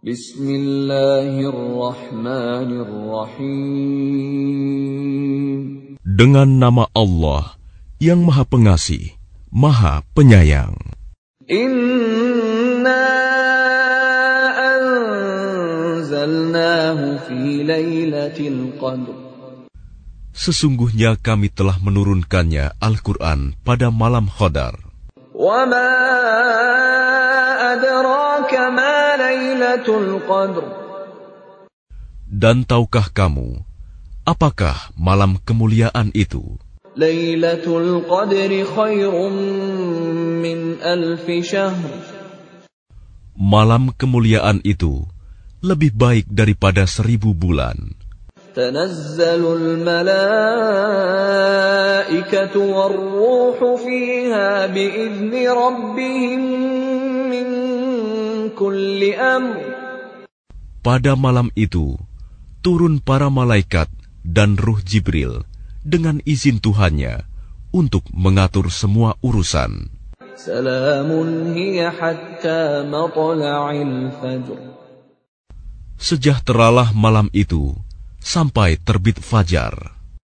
Bismillahirrahmanirrahim. Dengan nama Allah yang Maha Pengasih, Maha Penyayang. Inna anzalnahu fi lailatul qadr. Sesungguhnya kami telah menurunkannya Al-Quran pada malam Qadar. Wa ma adraka ma لَيْلَةُ الْقَدْرِ Dan tahukah kamu, apakah malam kemuliaan itu? لَيْلَةُ الْقَدْرِ خَيْرٌ مِّنْ أَلْفِ شَهْرٍ Malam kemuliaan itu lebih baik daripada seribu bulan. تنزل الملائكة والروح فيها بإذن ربهم من كل أمر pada malam itu, turun para malaikat dan ruh Jibril dengan izin Tuhannya untuk mengatur semua urusan. Sejahteralah malam itu sampai terbit fajar.